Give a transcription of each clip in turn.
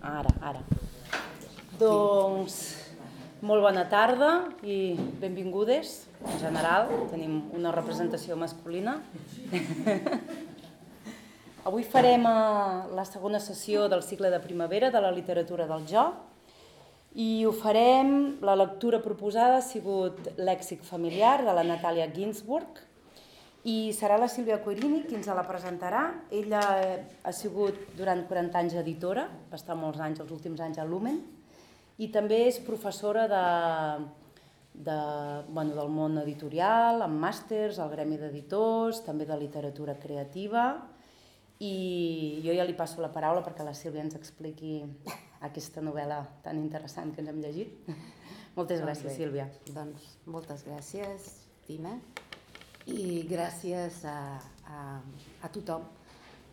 Ara, ara. Doncs molt bona tarda i benvingudes. En general, tenim una representació masculina. Avui farem eh, la segona sessió del cicle de primavera de la literatura del jo i ho farem, la lectura proposada ha sigut Lèxic familiar de la Natàlia Ginsburg, i serà la Sílvia Coirini qui ens la presentarà. Ella eh, ha sigut durant 40 anys editora, va estar molts anys, els últims anys a Lumen, i també és professora de, de, bueno, del món editorial, amb màsters, al Gremi d'Editors, també de literatura creativa, i jo ja li passo la paraula perquè la Sílvia ens expliqui aquesta novel·la tan interessant que ens hem llegit. Moltes gràcies, Sílvia. Doncs moltes gràcies, Tina i gràcies a, a, a tothom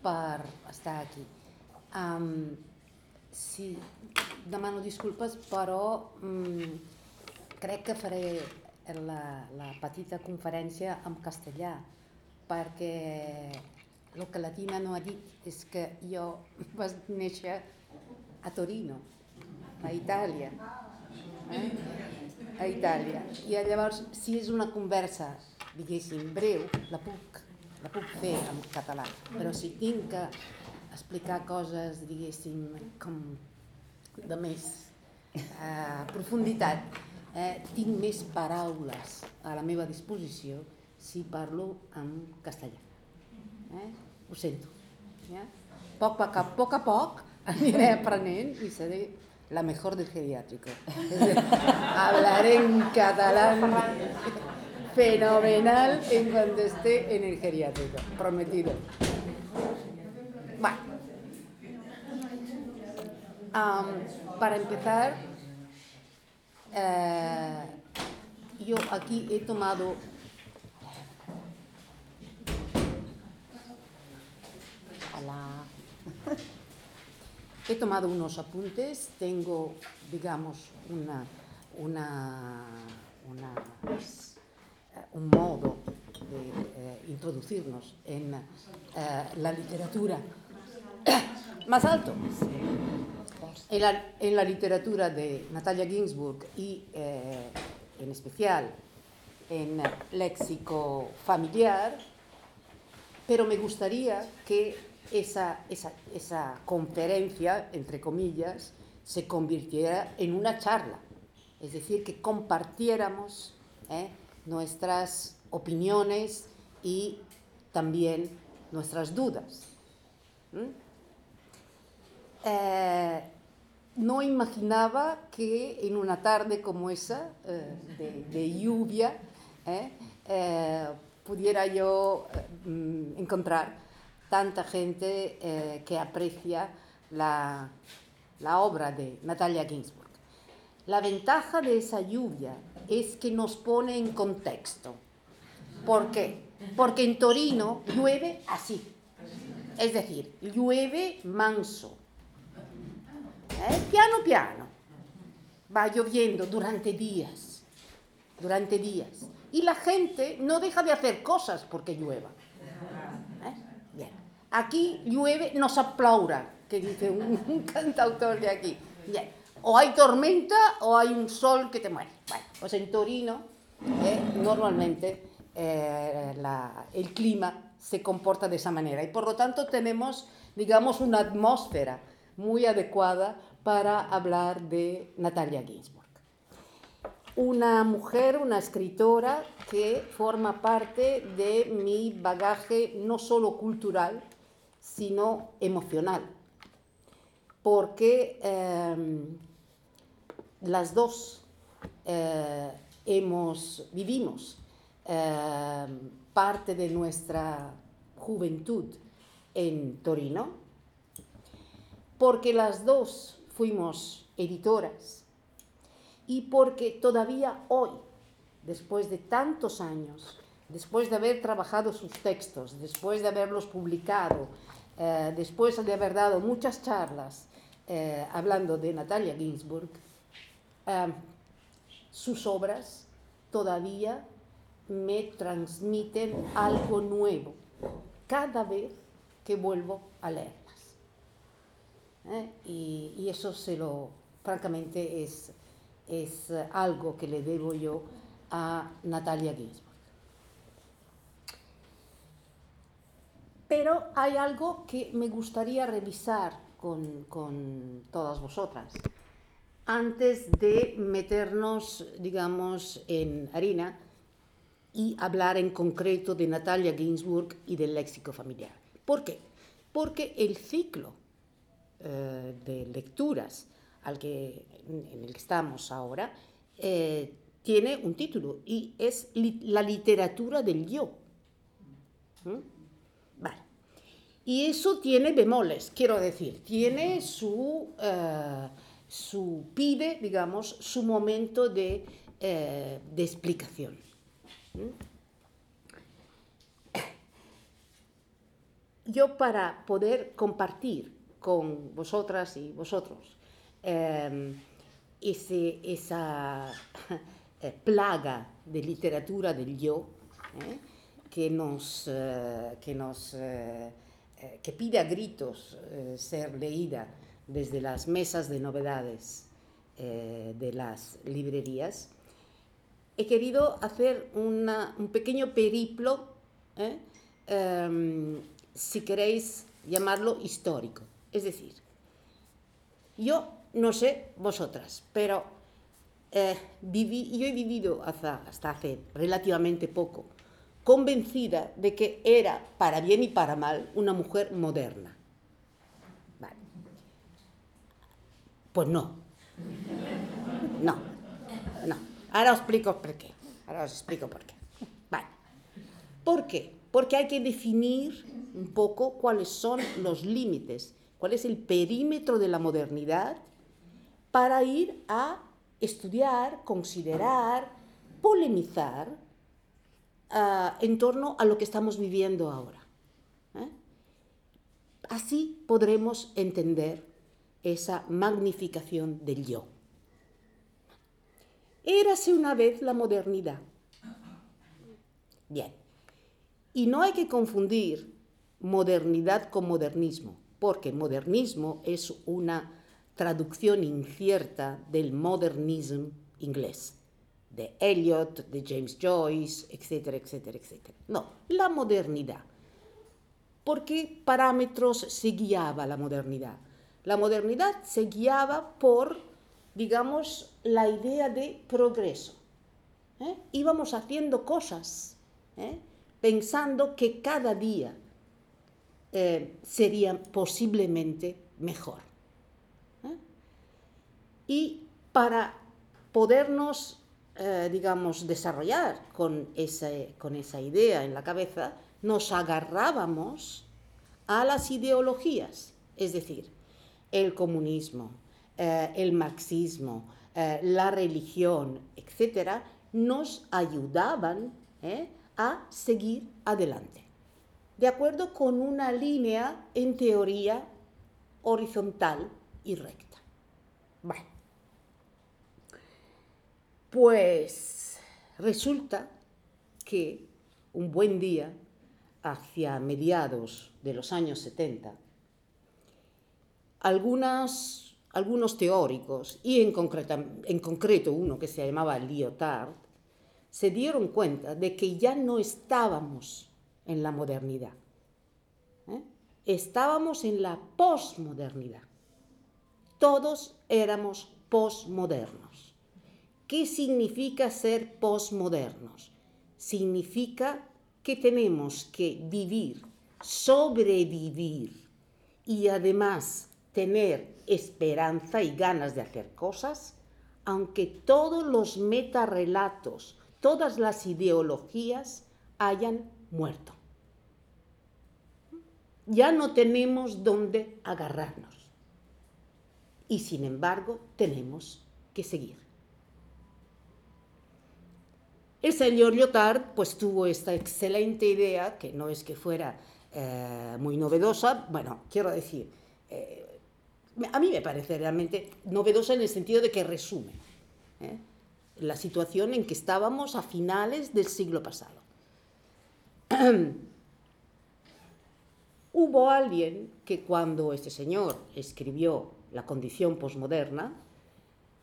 per estar aquí. Um, sí, demano disculpes, però um, crec que faré la, la petita conferència en castellà, perquè el que la Tina no ha dit és que jo vaig néixer a Torino, a Itàlia. Eh? A Itàlia. I llavors, si és una conversa diguéssim, breu, la puc, la puc fer en català, però si tinc que explicar coses, diguéssim, com de més eh, profunditat, eh, tinc més paraules a la meva disposició si parlo en castellà. Eh? Ho sento. Ja? Poc, a poc, a poc aniré aprenent i seré la mejor del geriátrico. Hablaré en catalán fenomenal en cuanto esté en el geriátrico, prometido. Bueno, para empezar, eh, yo aquí he tomado He tomado unos apuntes, tengo, digamos, una, una, una un modo de eh, introducirnos en eh, la literatura más alto. En la, en la, literatura de Natalia Ginsburg y eh, en especial en léxico familiar, pero me gustaría que esa, esa, esa conferencia, entre comillas, se convirtiera en una charla, es decir, que compartiéramos ¿eh? Nuestras opiniones y también nuestras dudas. Eh, no imaginaba que en una tarde como esa, eh, de, lluvia, eh, pudiera yo mm, encontrar tanta gente que aprecia la, la obra de Natalia Ginsburg. La ventaja de esa lluvia es que nos pone en contexto. ¿Por qué? Porque en Torino llueve así. Es decir, llueve manso. ¿Eh? Piano piano. Va lloviendo durante días. Durante días. Y la gente no deja de hacer cosas porque llueva. ¿Eh? Bien. Aquí llueve, nos aplaura, que dice un, un cantautor de aquí. Bien o hay tormenta o hay un sol que te muere. Bueno, pues en Torino eh, normalmente eh, el clima se comporta de esa manera y por lo tanto tenemos, digamos, una atmósfera muy adecuada para hablar de Natalia Ginsburg. Una mujer, una escritora que forma parte de mi bagaje no solo cultural, sino emocional. Porque em, las dos eh, hemos, vivimos eh, parte de nuestra juventud en Torino, porque las dos fuimos editoras y porque todavía hoy, después de tantos años, después de haber trabajado sus textos, después de haberlos publicado, eh, después de haber dado muchas charlas hablando de Natalia Ginsburg, sus obras todavía me transmiten algo nuevo cada vez que vuelvo a leerlas. ¿Eh? Y, eso se lo, francamente, es, es algo que le debo yo a Natalia Ginsburg. Pero hay algo que me gustaría revisar con, con todas vosotras antes de meternos, digamos, en harina y hablar en concreto de Natalia Ginsburg y del léxico familiar. ¿Por qué? Porque el ciclo eh, de lecturas al que, en el que estamos ahora eh, tiene un título y es la literatura del yo. ¿Mm? Vale. Y eso tiene bemoles, quiero decir, tiene su, eh, su pide, digamos, su momento de, eh, de explicación. ¿Mm? Yo para poder compartir con vosotras y vosotros ese, esa eh, plaga de literatura del yo eh, que nos, que nos que pide a gritos ser leída desde las mesas de novedades de las librerías, he querido hacer un pequeño periplo, em, si queréis llamarlo histórico. Es decir, yo no sé vosotras, pero eh, yo he vivido hasta hace relativamente poco convencida de que era, para bien y para mal, una mujer moderna. Pues no. No. No. Ahora os explico por qué. Ahora os explico por qué. Vale. ¿Por qué? Porque hay que definir un poco cuáles son los límites, cuál es el perímetro de la modernidad para ir a estudiar, considerar, polemizar uh, en torno a lo que estamos viviendo ahora. ¿eh? Así podremos entender esa magnificación del yo. Érase una vez la modernidad. Bien. Y no hay que confundir modernidad con modernismo, porque modernismo es una traducción incierta del modernismo inglés, de Eliot, de James Joyce, etcétera, etcétera, etcétera. No, la modernidad. ¿Por qué parámetros se guiaba la modernidad? La modernidad se guiaba por, digamos, la idea de progreso. ¿eh? Íbamos haciendo cosas, ¿eh? pensando que cada día eh, sería posiblemente mejor. Y para podernos, digamos, desarrollar con, con esa idea en la cabeza, nos agarrábamos a las ideologías, es decir, el comunismo, eh, el marxismo, eh, la religión, etcétera, nos ayudaban a seguir adelante, de acuerdo con una línea en teoría horizontal y recta. Bueno. Pues resulta que un buen día, hacia mediados de los años 70, algunas, algunos teóricos, y en, en concreto uno que se llamaba Lyotard, se dieron cuenta de que ya no estábamos en la modernidad, ¿eh? estábamos en la posmodernidad. Todos éramos posmodernos. ¿Qué significa ser posmodernos? Significa que tenemos que vivir, sobrevivir y además tener esperanza y ganas de hacer cosas, aunque todos los metarrelatos, todas las ideologías hayan muerto. Ya no tenemos dónde agarrarnos. Y sin embargo, tenemos que seguir. El señor Lyotard pues tuvo esta excelente idea, que no es que fuera eh, muy novedosa, bueno, quiero decir, eh, a mí me parece realmente novedosa en el sentido de que resume ¿eh? la situación en que estábamos a finales del siglo pasado. Hubo alguien que cuando este señor escribió la condición posmoderna,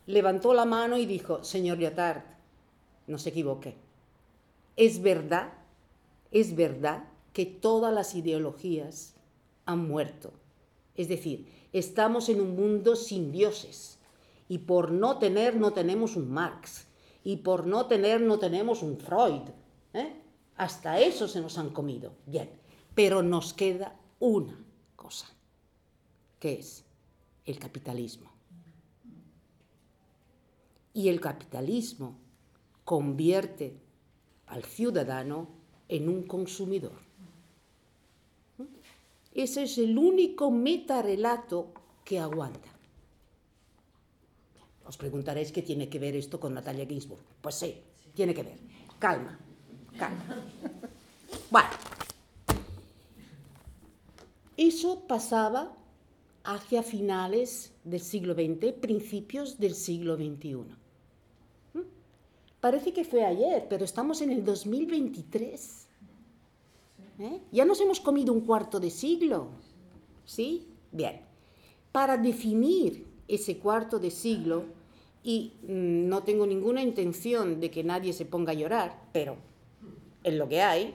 levantó la mano y dijo, señor Lyotard, no se equivoque, es verdad, es verdad que todas las ideologías han muerto. Es decir, estamos en un mundo sin dioses y por no tener no tenemos un Marx y por no tener no tenemos un Freud. ¿eh? Hasta eso se nos han comido. Bien, pero nos queda una cosa, que es el capitalismo. Y el capitalismo convierte al ciudadano en un consumidor. Ese es el único metarelato que aguanta. Os preguntaréis qué tiene que ver esto con Natalia Ginsburg. Pues sí, tiene que ver. Calma, calma. Bueno, eso pasaba hacia finales del siglo XX, principios del siglo XXI. ¿Mm? Parece que fue ayer, pero estamos en el 2023. ¿Eh? Ya nos hemos comido un cuarto de siglo. ¿Sí? Bien. Para definir ese cuarto de siglo, y mm, no tengo ninguna intención de que nadie se ponga a llorar, pero es lo que hay,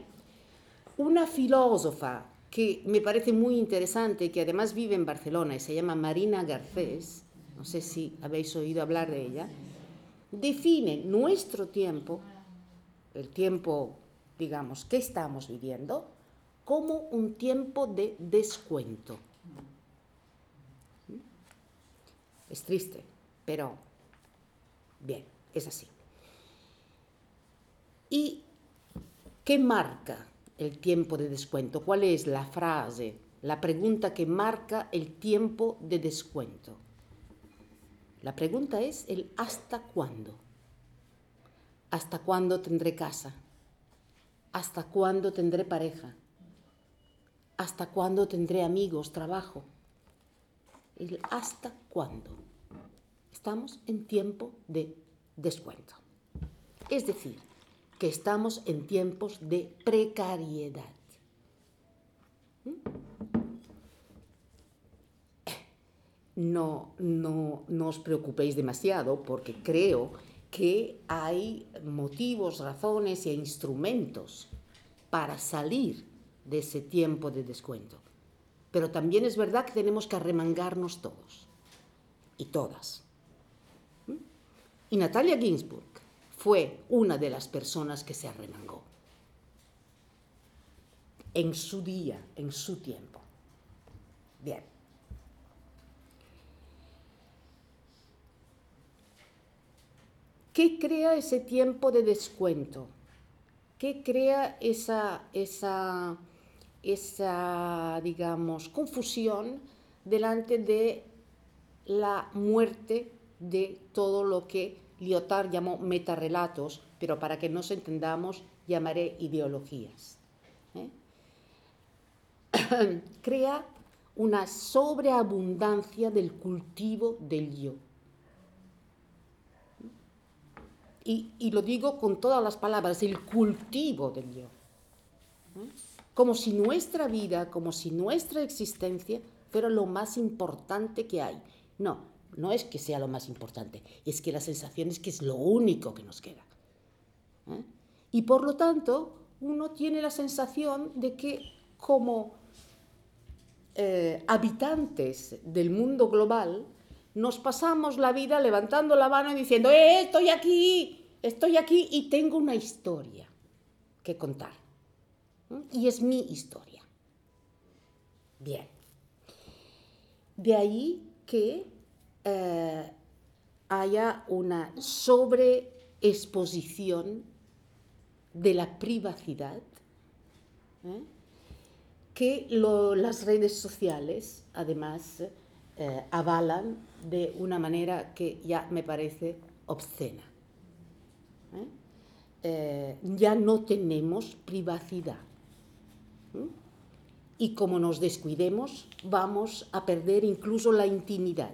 una filósofa que me parece muy interesante, que además vive en Barcelona y se llama Marina Garcés, no sé si habéis oído hablar de ella, define nuestro tiempo, el tiempo, digamos, que estamos viviendo, como un tiempo de descuento. Es triste, pero bien, es así. ¿Y qué marca el tiempo de descuento? ¿Cuál es la frase, la pregunta que marca el tiempo de descuento? La pregunta es el hasta cuándo. ¿Hasta cuándo tendré casa? ¿Hasta cuándo tendré pareja? ¿Hasta cuándo tendré amigos, trabajo? El hasta cuándo. Estamos en tiempo de descuento. Es decir, que estamos en tiempos de precariedad. ¿Mm? No, no, no os preocupéis demasiado porque creo que hay motivos, razones e instrumentos para salir de ese tiempo de descuento. Pero también es verdad que tenemos que arremangarnos todos y todas. ¿Mm? Y Natalia Ginsburg fue una de las personas que se arremangó en su día, en su tiempo. Bien. ¿Qué crea ese tiempo de descuento? ¿Qué crea esa, esa, esa digamos, confusión delante de la muerte de todo lo que Lyotard llamó metarrelatos, pero para que nos entendamos llamaré ideologías. ¿eh? Crea una sobreabundancia del cultivo del yo. Y, y, lo digo con todas las palabras, el cultivo del yo. Como si nuestra vida, como si nuestra existencia fuera lo más importante que hay. No, no es que sea lo más importante, es que la sensación es que es lo único que nos queda. ¿eh? Y por lo tanto, uno tiene la sensación de que como eh, habitantes del mundo global, nos pasamos la vida levantando la mano y diciendo, eh, estoy aquí, estoy aquí y tengo una historia que contar. ¿eh? Y es mi historia. Bien. De ahí que eh, haya una sobreexposición de la privacidad ¿eh? que las redes sociales además eh, avalan de una manera que ya me parece obscena. ya no tenemos privacidad. Y como nos descuidemos, vamos a perder incluso la intimidad.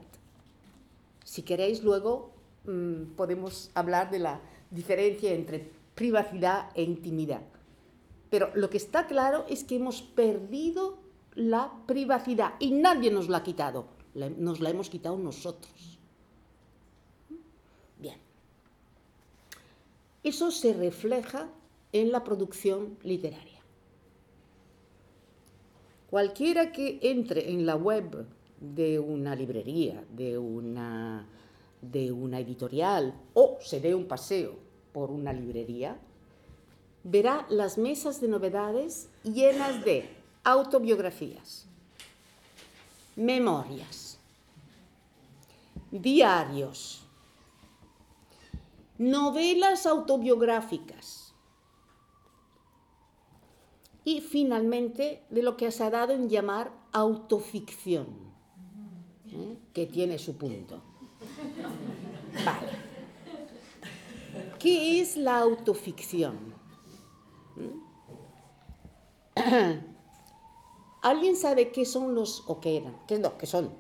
Si queréis, luego mmm, podemos hablar de la diferencia entre privacidad e intimidad. Pero lo que está claro es que hemos perdido la privacidad y nadie nos la ha quitado. Nos la hemos quitado nosotros. Bien. Eso se refleja en la producción literaria. Cualquiera que entre en la web de una librería, de una, de una editorial o se dé un paseo por una librería, verá las mesas de novedades llenas de autobiografías, memorias, diarios, novelas autobiográficas y finalmente de lo que se ha dado en llamar autoficción, ¿eh? que tiene su punto. ¿Qué es la autoficción? ¿Mm? ¿Alguien sabe qué son los, o qué eran, no, qué son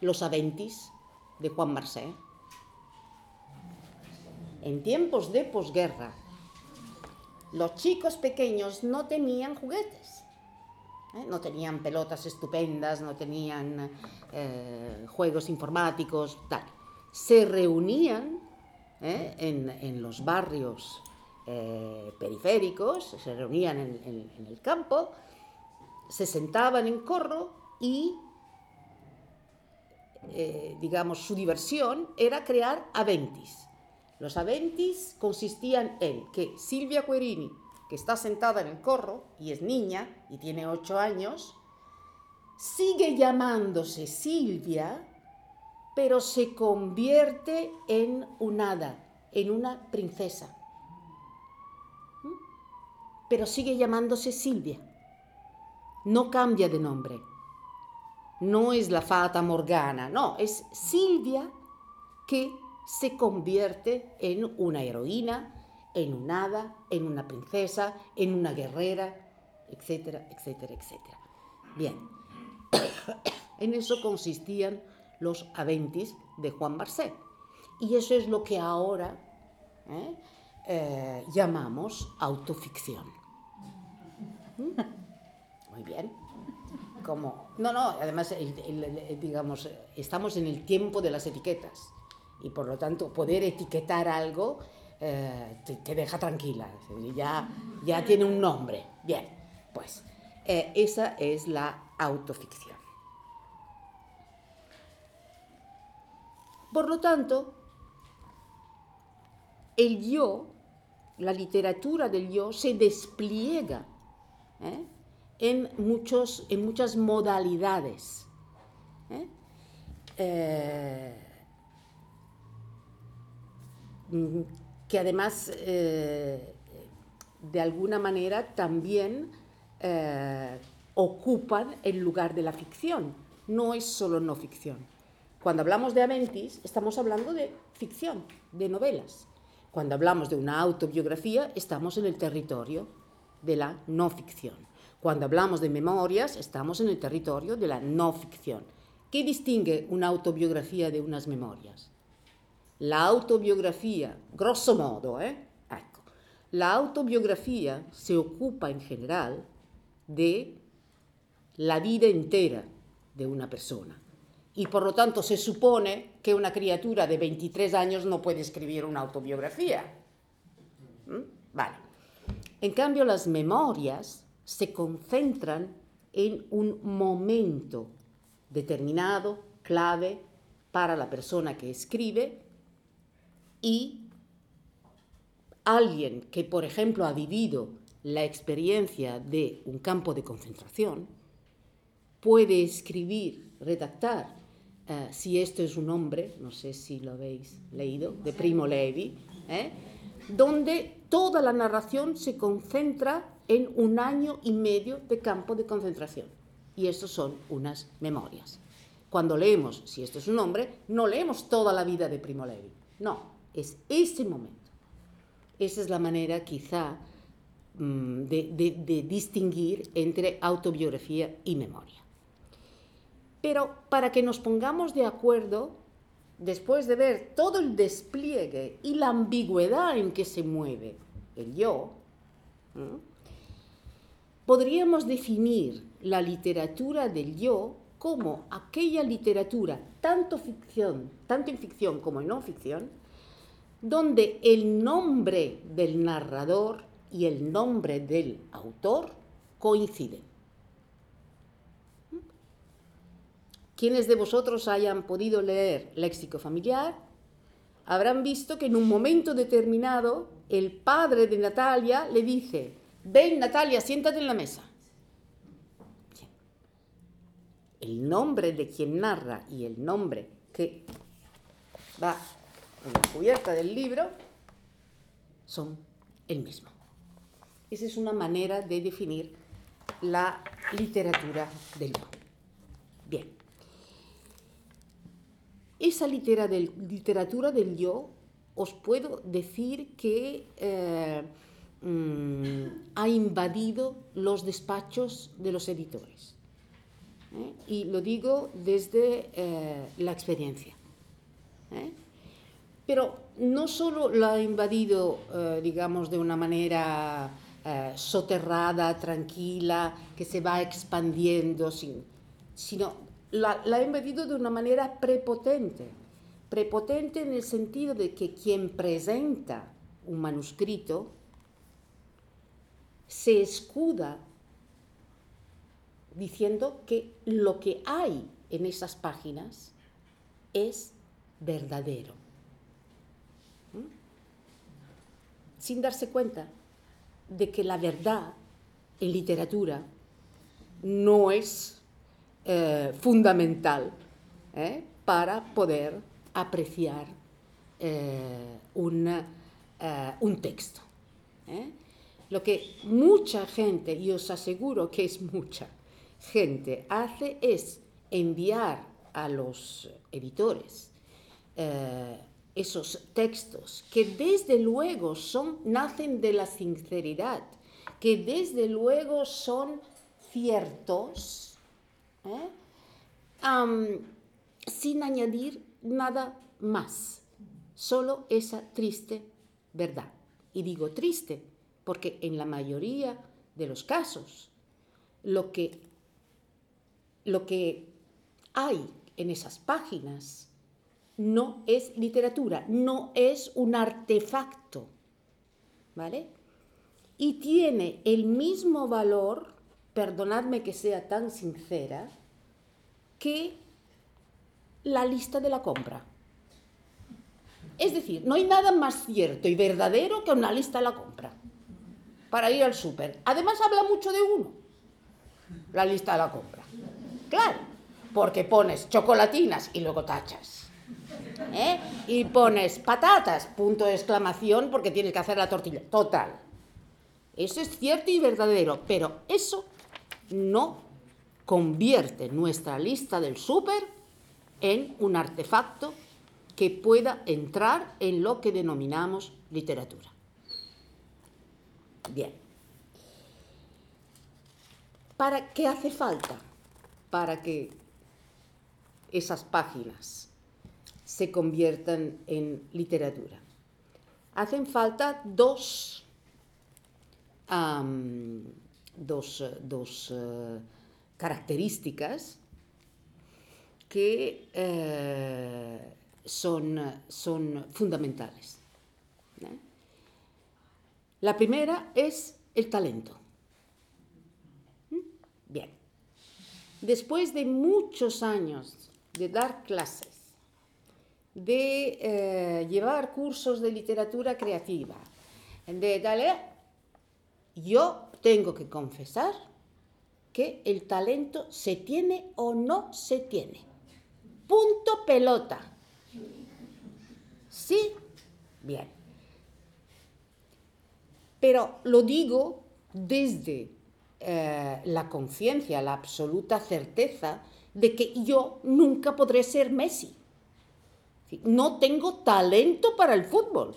los aventis de Juan Marcé? En tiempos de posguerra, los chicos pequeños no tenían juguetes. ¿eh? No tenían pelotas estupendas, no tenían eh, juegos informáticos, tal. Se reunían ¿eh? en, los barrios periféricos, se reunían en, en el campo, se sentaban en corro y eh, digamos, su diversión era crear aventis. Los aventis consistían en que Silvia Querini, que está sentada en el corro y es niña y tiene ocho años, sigue llamándose Silvia, pero se convierte en un hada, en una princesa. ¿Mm? Pero sigue llamándose Silvia. No cambia de nombre no es la fata Morgana, no, es Silvia que se convierte en una heroína, en un hada, en una princesa, en una guerrera, etcétera, etcétera, etcétera. Bien, en eso consistían los Aventis de Juan Marcet. Y eso es lo que ahora ¿eh? Eh, llamamos autoficción. ¿Mm? Muy bien No, no, además, digamos, estamos en el tiempo de las etiquetas y por lo tanto poder etiquetar algo eh, te, deja tranquila, ya, ya tiene un nombre. Bien, pues eh, esa es la autoficción. Por lo tanto, el yo, la literatura del yo, se despliega ¿eh? En, muchos, en muchas modalidades. ¿eh? Eh, que además eh, de alguna manera también ocupan el lugar de la ficción. No es solo no ficción. Cuando hablamos de Aventis, estamos hablando de ficción, de novelas. Cuando hablamos de una autobiografía, estamos en el territorio de la no ficción. Cuando hablamos de memorias, estamos en el territorio de la no ficción. ¿Qué distingue una autobiografía de unas memorias? La autobiografía, grosso modo, ¿eh? ecco, la autobiografía se ocupa en general de la vida entera de una persona. Y por lo tanto se supone que una criatura de 23 años no puede escribir una autobiografía. ¿Mm? Vale. En cambio, las memorias se concentran en un momento determinado, clave, para la persona que escribe y alguien que, por ejemplo, ha vivido la experiencia de un campo de concentración, puede escribir, redactar, eh, si esto es un hombre, no sé si lo habéis leído, de Primo Levi, ¿eh? donde toda la narración se concentra en un año y medio de campo de concentración. Y eso son unas memorias. Cuando leemos, si esto es un hombre, no leemos toda la vida de Primo Levi. No, es ese momento. Esa es la manera quizá mm, de, de distinguir entre autobiografía y memoria. Pero para que nos pongamos de acuerdo, después de ver todo el despliegue y la ambigüedad en que se mueve el yo, podríamos definir la literatura del yo cómo aquella literatura, tanto ficción, tanto en ficción como en no ficción, donde el nombre del narrador y el nombre del autor coinciden. Quienes de vosotros hayan podido leer Léxico Familiar habrán visto que en un momento determinado el padre de Natalia le dice, ven Natalia, siéntate en la mesa. El nombre de quien narra y el nombre que va en la cubierta del libro son el mismo. Esa es una manera de definir la literatura del yo. Bien. Esa literatura del yo, os puedo decir que eh, mm, ha invadido los despachos de los editores. ¿eh? Y lo digo desde eh, la experiencia. Pero no solo la ha invadido, digamos, de una manera eh, soterrada, tranquila, que se va expandiendo, sin, sino la, la ha invadido de una manera prepotente. Prepotente en el sentido de que quien presenta un manuscrito se escuda diciendo que lo que hay en esas páginas es verdadero. ¿Mm? Sin darse cuenta de que la verdad en literatura no es eh, fundamental ¿eh? para poder apreciar eh, un texto. Lo que mucha gente, y os aseguro que es mucha gente, hace es enviar a los editores esos textos que desde luego son, nacen de la sinceridad, que desde luego son ciertos, ¿eh? sin añadir nada más, solo esa triste verdad. Y digo triste porque en la mayoría de los casos lo que, lo que hay en esas páginas no es literatura, no es un artefacto, ¿vale? Y tiene el mismo valor, perdonadme que sea tan sincera, que la lista de la compra. Es decir, no hay nada más cierto y verdadero que una lista de la compra para ir al súper. Además habla mucho de uno, la lista de la compra. Claro, porque pones chocolatinas y luego tachas ¿eh? y pones patatas, punto de exclamación, porque tienes que hacer la tortilla. Total. Eso es cierto y verdadero, pero eso no convierte nuestra lista del súper en un artefacto que pueda entrar en lo que denominamos literatura. Bien. ¿Para qué hace falta? Para que esas páginas se conviertan en literatura. Hacen falta dos, dos, eh, características que eh, son, son, fundamentales. La primera es el talento. ¿Mm? Bien. Después de muchos años de dar clases, de eh, llevar cursos de literatura creativa, de darle, yo tengo que confesar que el talento se tiene o no se tiene. Punto pelota. ¿Sí? Bien. Pero lo digo desde eh, la conciencia, la absoluta certeza de que yo nunca podré ser Messi no tengo talento para el fútbol.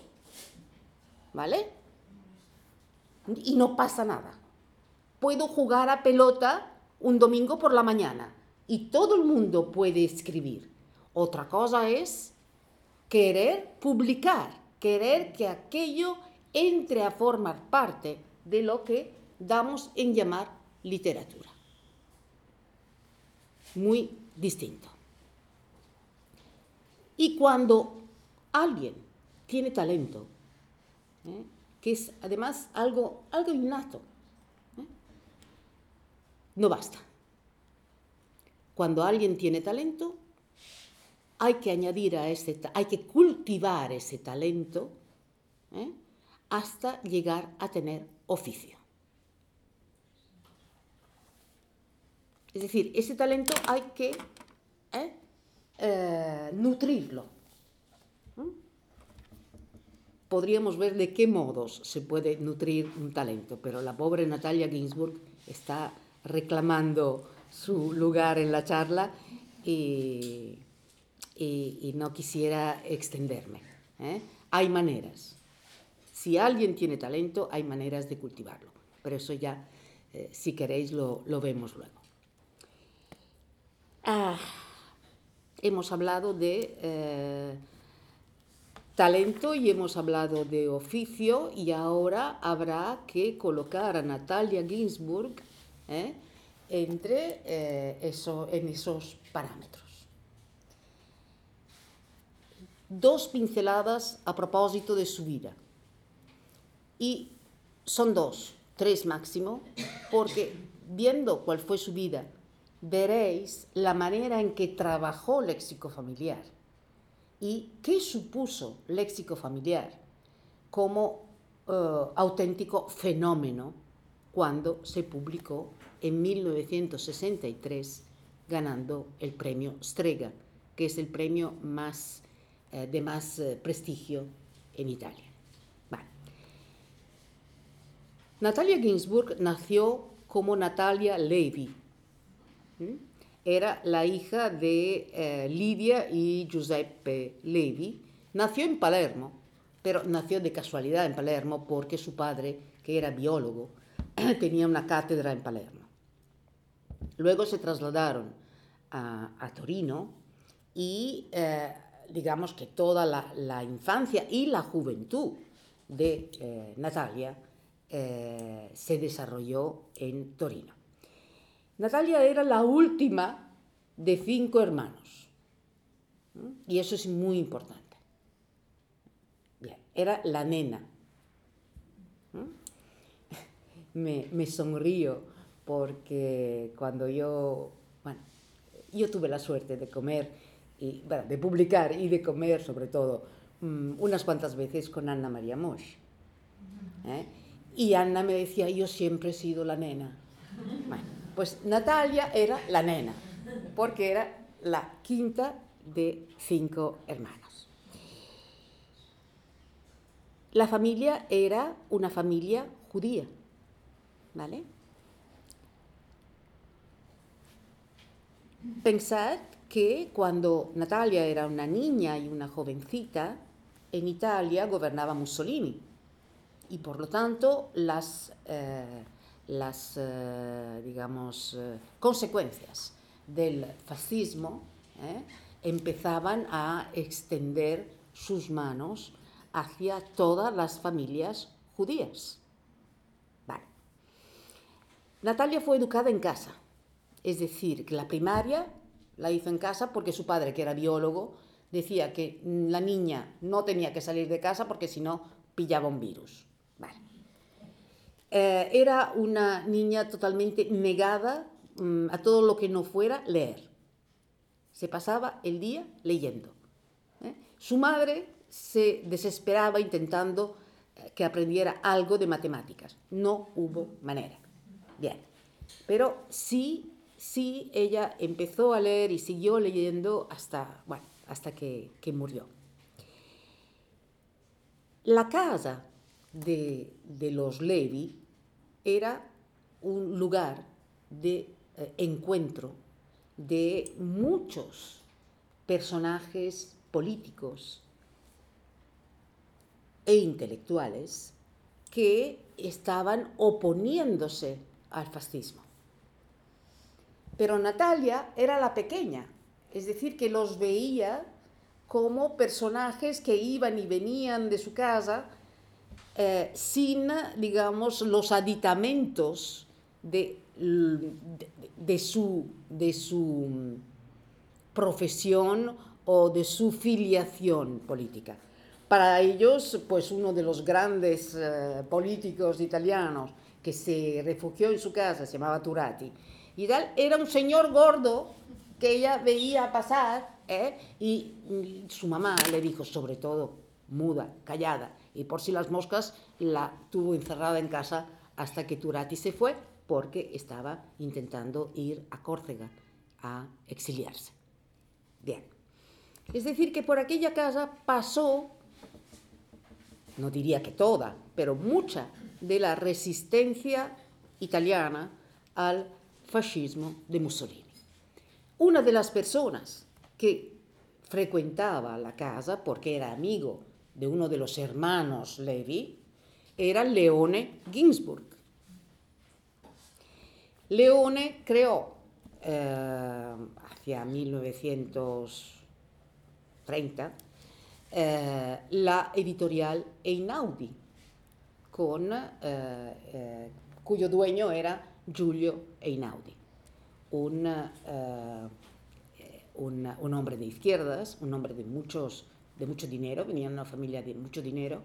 ¿Vale? Y no pasa nada. Puedo jugar a pelota un domingo por la mañana y todo el mundo puede escribir. Otra cosa es querer publicar, querer que aquello entre a formar parte de lo que damos en llamar literatura. muy distinto. Y cuando alguien tiene talento, ¿eh? que es además algo, algo innato, ¿eh? no basta. Cuando alguien tiene talento, hay que añadir a ese, hay que cultivar ese talento ¿eh? Hasta llegar a tener oficio. Es decir, ese talento hay que ¿eh? Eh, nutrirlo. Podríamos ver de qué modos se puede nutrir un talento, pero la pobre Natalia Ginsburg está reclamando su lugar en la charla y, no quisiera extenderme. ¿eh? Hay maneras. Si alguien tiene talento, hay maneras de cultivarlo. Pero eso ya, si queréis, lo vemos luego. Ah, hemos hablado de eh, talento y hemos hablado de oficio y ahora habrá que colocar a Natalia Ginsburg eh, entre eh, eso, en esos parámetros. Dos pinceladas a propósito de su vida. Y son dos, tres máximo, porque viendo cuál fue su vida veréis la manera en que trabajó léxico familiar y qué supuso léxico familiar como eh, auténtico fenómeno cuando se publicó en 1963 ganando el premio Strega, que es el premio más, eh, de más eh, prestigio en Italia. Natalia Ginsburg nació como Natalia Levi, era la hija de eh, Lidia y Giuseppe Levi. Nació en Palermo, pero nació de casualidad en Palermo porque su padre, que era biólogo, tenía una cátedra en Palermo. Luego se trasladaron a, Torino y eh, digamos que toda la, infancia y la juventud de eh, Natalia se desarrolló en Torino. Natalia era la última de cinco hermanos. Y eso es muy importante. Era la nena. Me, sonrío porque cuando yo, bueno, yo tuve la suerte de comer, y, de publicar y de comer sobre todo mm, unas cuantas veces con Anna María Mosch. ¿eh? Y Anna me decía, yo siempre he sido la nena. Bueno, pues Natalia era la nena, porque era la quinta de cinco hermanos. La familia era una familia judía, ¿vale? Pensad que cuando Natalia era una niña y una jovencita, en Italia gobernaba Mussolini y por lo tanto las eh, las, eh, digamos, eh, consecuencias del fascismo empezaban a extender sus manos hacia todas las familias judías. Natalia fue educada en casa, es decir, que la primaria la hizo en casa porque su padre, que era biólogo, decía que la niña no tenía que salir de casa porque si no pillaba un virus. Eh, era una niña totalmente negada mm, a todo lo que no fuera leer. Se pasaba el día leyendo. ¿eh? Su madre se desesperaba intentando eh, que aprendiera algo de matemáticas. No hubo manera. Bien. Pero sí, sí, ella empezó a leer y siguió leyendo hasta, bueno, hasta que, que murió. La casa de, de los Levi era un lugar de eh, encuentro de muchos personajes políticos e intelectuales que estaban oponiéndose al fascismo. Pero Natalia era la pequeña, es decir, que los veía como personajes que iban y venían de su casa eh, sin, digamos, los aditamentos de, de su, de su mm, profesión o de su filiación política. Para ellos, pues uno de los grandes eh, políticos italianos que se refugió en su casa, se llamaba Turati, y era un señor gordo que ella veía pasar ¿eh? y, y su mamá le dijo, sobre todo, muda, callada, y por si las moscas la tuvo encerrada en casa hasta que Turati se fue porque estaba intentando ir a Córcega a exiliarse. Bien. Es decir, que por aquella casa pasó, no diría que toda, pero mucha de la resistencia italiana al fascismo de Mussolini. Una de las personas que frecuentaba la casa, porque era amigo de uno de los hermanos Levi, era Leone Ginsburg. Leone creó eh, hacia 1930 eh, la editorial Einaudi, eh, cuyo dueño era Giulio Einaudi, un, un hombre de izquierdas, un hombre de, muchos, de mucho dinero, venía de una familia de mucho dinero,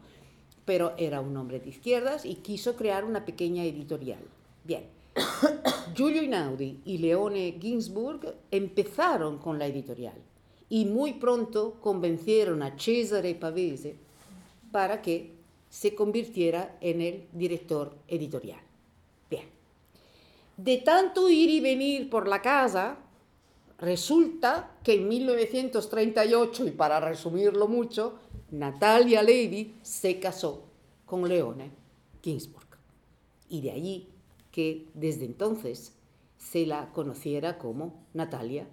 pero era un hombre de izquierdas y quiso crear una pequeña editorial. Bien, Giulio Einaudi y Leone Ginsburg empezaron con la editorial y muy pronto convencieron a Cesare Pavese para que se convirtiera en el director editorial. Bien, de tanto ir y venir por la casa, resulta que en 1938, y para resumirlo mucho, Natalia Levi se casó con Leone Ginsburg. Y de allí que desde entonces se la conociera como Natalia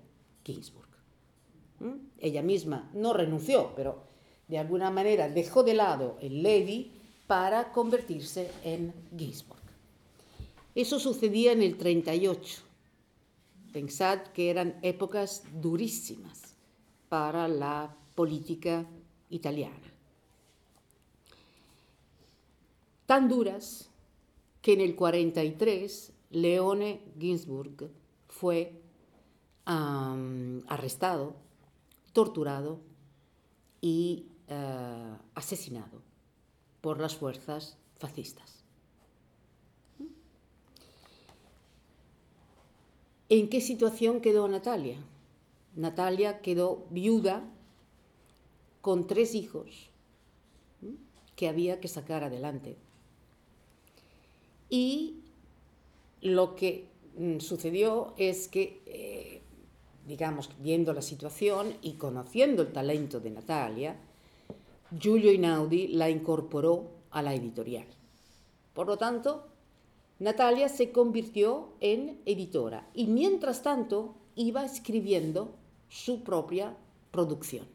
Ginsburg. ¿Mm? Ella misma no renunció, pero de alguna manera dejó de lado el Levi para convertirse en Ginsburg. Eso sucedía en el 38. Pensad que eran épocas durísimas para la política italiana. Tan duras que en el 43 Leone Ginsburg fue arrestado, torturado y uh, asesinado por las fuerzas fascistas. ¿En qué situación quedó Natalia? Natalia quedó viuda con tres hijos que había que sacar adelante. Y lo que mm, sucedió es que, eh, digamos, viendo la situación y conociendo el talento de Natalia, Giulio Inaudi la incorporó a la editorial. Por lo tanto, Natalia se convirtió en editora y mientras tanto iba escribiendo su propia producción.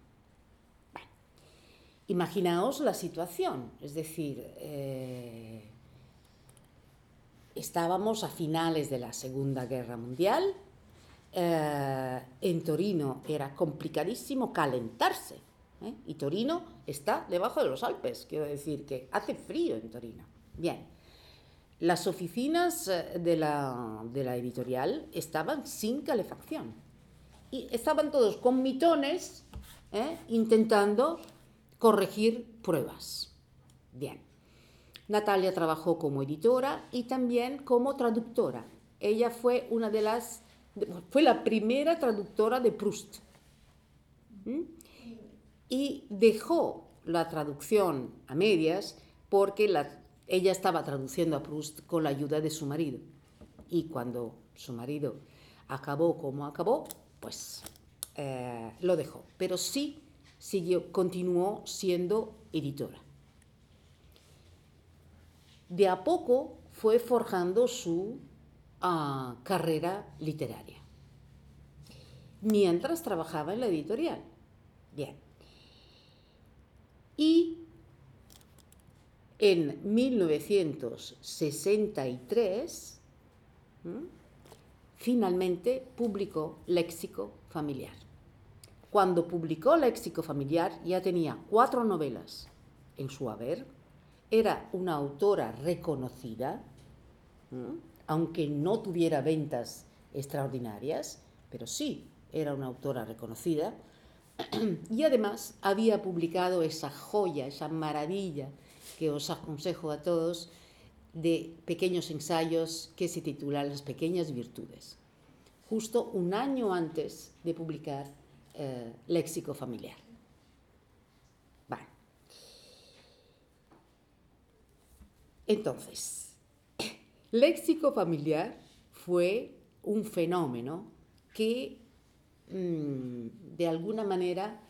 Imaginaos la situación, es decir, eh, estábamos a finales de la Segunda Guerra Mundial, eh, en Torino era complicadísimo calentarse, ¿eh? y Torino está debajo de los Alpes, quiero decir que hace frío en Torino. Bien, las oficinas eh, de la, de la editorial estaban sin calefacción y estaban todos con mitones ¿eh? intentando corregir pruebas. Bien. Natalia trabajó como editora y también como traductora. Ella fue una de las fue la primera traductora de Proust. ¿Mm? Y dejó la traducción a medias porque la, ella estaba traduciendo a Proust con la ayuda de su marido. Y cuando su marido acabó como acabó, pues eh, lo dejó. Pero sí siguió, continuó siendo editora. De a poco fue forjando su uh, carrera literaria, mientras trabajaba en la editorial. Bien. Y en 1963, ¿m? finalmente publicó Léxico Familiar. Cuando publicó Léxico Familiar ya tenía cuatro novelas en su haber, era una autora reconocida, aunque no tuviera ventas extraordinarias, pero sí era una autora reconocida. Y además había publicado esa joya, esa maravilla que os aconsejo a todos de pequeños ensayos que se titula Las pequeñas virtudes, justo un año antes de publicar eh, Léxico familiar. Entonces, Léxico familiar fue un fenómeno que mm, de alguna manera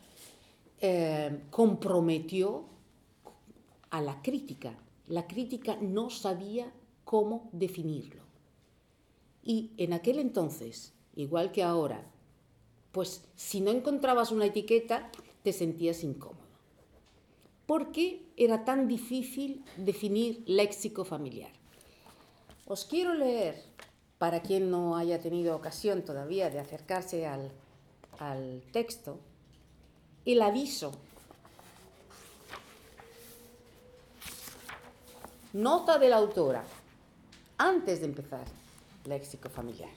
eh, comprometió a la crítica. La crítica no sabía cómo definirlo. Y en aquel entonces, igual que ahora, pues si no encontrabas una etiqueta, te sentías incómodo. ¿Por qué era tan difícil definir léxico familiar? Os quiero leer, para quien no haya tenido ocasión todavía de acercarse al, al texto, el aviso Nota de la autora, antes de empezar, léxico familiar.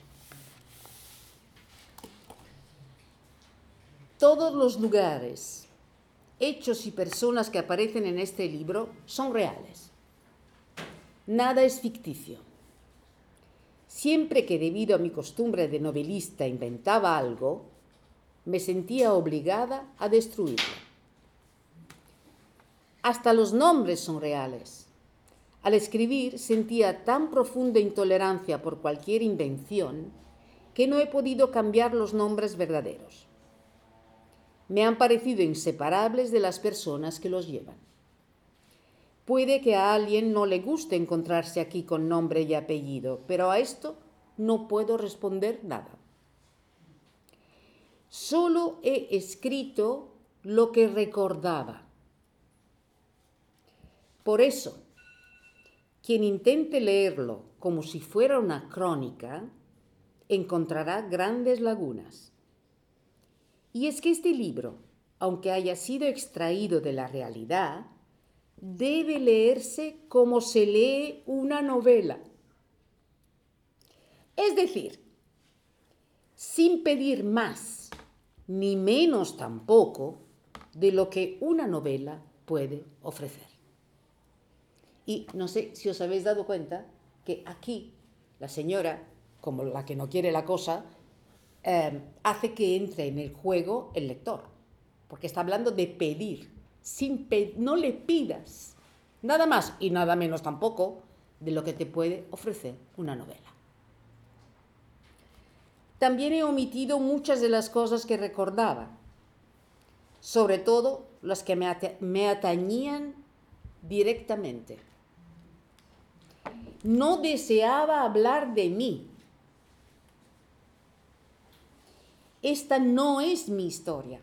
Todos los lugares, hechos y personas que aparecen en este libro son reales. Nada es ficticio. Siempre que debido a mi costumbre de novelista inventaba algo, me sentía obligada a destruirlo. Hasta los nombres son reales al escribir sentía tan profunda intolerancia por cualquier invención que no he podido cambiar los nombres verdaderos. Me han parecido inseparables de las personas que los llevan. Puede que a alguien no le guste encontrarse aquí con nombre y apellido, pero a esto no puedo responder nada. Solo he escrito lo que recordaba. Por eso, quien intente leerlo como si fuera una crónica encontrará grandes lagunas. Y es que este libro, aunque haya sido extraído de la realidad, debe leerse como se lee una novela. Es decir, sin pedir más ni menos tampoco de lo que una novela puede ofrecer. Y no sé si os habéis dado cuenta que aquí la señora, como la que no quiere la cosa, eh, hace que entre en el juego el lector, porque está hablando de pedir, sin no le pidas nada más y nada menos tampoco de lo que te puede ofrecer una novela. También he omitido muchas de las cosas que recordaba, sobre todo las que me atañían directamente no deseaba hablar de mí. Esta no es mi historia.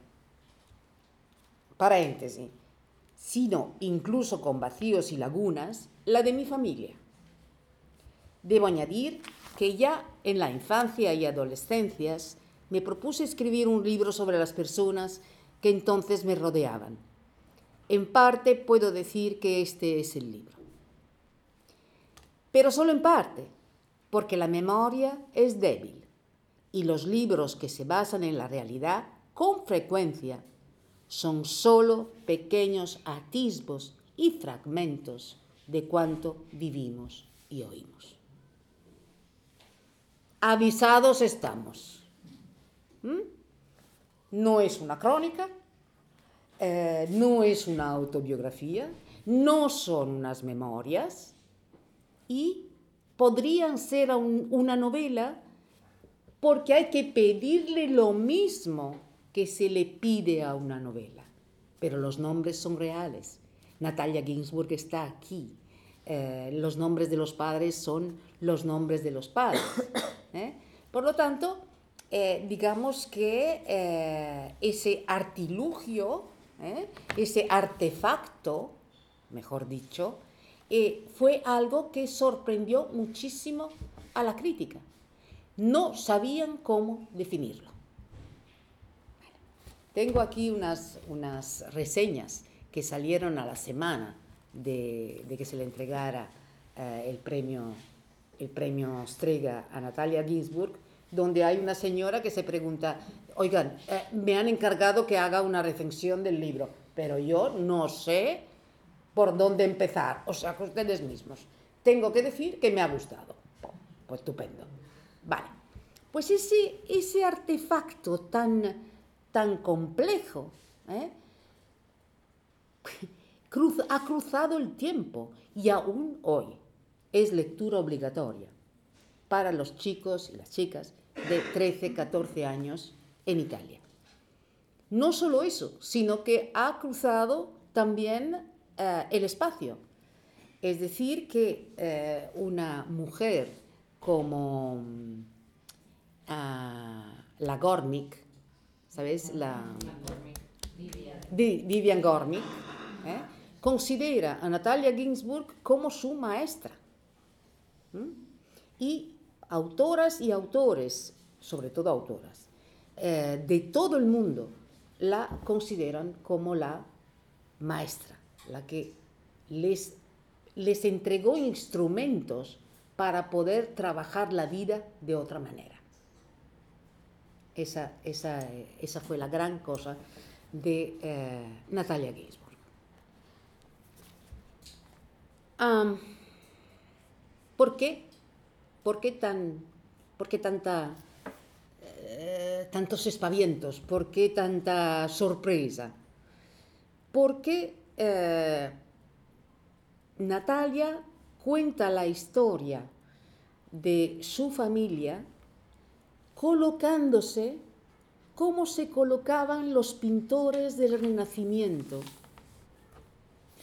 Paréntesis. Sino, incluso con vacíos y lagunas, la de mi familia. Debo añadir que ya en la infancia y adolescencias me propuse escribir un libro sobre las personas que entonces me rodeaban. En parte puedo decir que este es el libro pero solo en parte, porque la memoria es débil y los libros que se basan en la realidad con frecuencia son solo pequeños atisbos y fragmentos de cuanto vivimos y oímos. Avisados estamos. ¿Mm? No es una crónica, eh, no es una autobiografía, no son unas memorias, y podrían ser una novela porque hay que pedirle lo mismo que se le pide a una novela. Pero los nombres son reales. Natalia Ginsburg está aquí. Eh, los nombres de los padres son los nombres de los padres. ¿eh? Por lo tanto, eh, digamos que ese artilugio, ese artefacto, mejor dicho, eh, fue algo que sorprendió muchísimo a la crítica. No sabían cómo definirlo. Tengo aquí unas, unas reseñas que salieron a la semana de, que se le entregara eh, el, premio, el premio Strega a Natalia Ginsburg, donde hay una señora que se pregunta, oigan, eh, me han encargado que haga una recensión del libro, pero yo no sé por dónde empezar, o sea, ustedes mismos. Tengo que decir que me ha gustado. Pues estupendo. Vale. Pues ese, ese artefacto tan, tan complejo ¿eh? ha cruzado el tiempo y aún hoy es lectura obligatoria para los chicos y las chicas de 13, 14 años en Italia. No solo eso, sino que ha cruzado también eh, el espacio. Es decir, que eh, una mujer como uh, la Gornick, ¿sabes? La, Vivian Gornick, ¿eh? considera a Natalia Ginsburg como su maestra. Y autoras y autores, sobre todo autoras, eh, de todo el mundo, la consideran como la maestra, la que les, les entregó instrumentos para poder trabajar la vida de otra manera. Esa, esa, esa fue la gran cosa de eh, Natalia Ginsburg. ¿Por qué? ¿Por qué, tan, por qué tanta, eh, tantos espavientos? ¿Por qué tanta sorpresa? Eh, Natalia cuenta la historia de su familia colocándose como se colocaban los pintores del Renacimiento,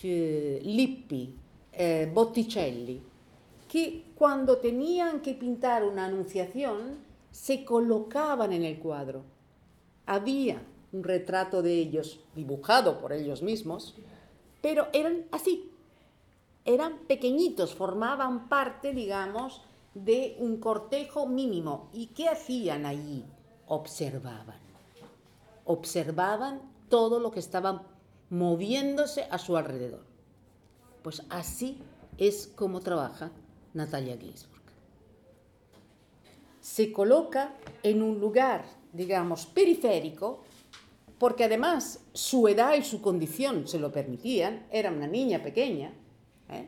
Lippi, eh, Botticelli, que cuando tenían que pintar una anunciación se colocaban en el cuadro. Había un retrato de ellos dibujado por ellos mismos, pero eran así, eran pequeñitos, formaban parte, digamos, de un cortejo mínimo. ¿Y qué hacían allí? Observaban. Observaban todo lo que estaba moviéndose a su alrededor. Pues así es como trabaja Natalia Ginsburg. Se coloca en un lugar, digamos, periférico, porque además su edad y su condición se lo permitían, era una niña pequeña, ¿eh?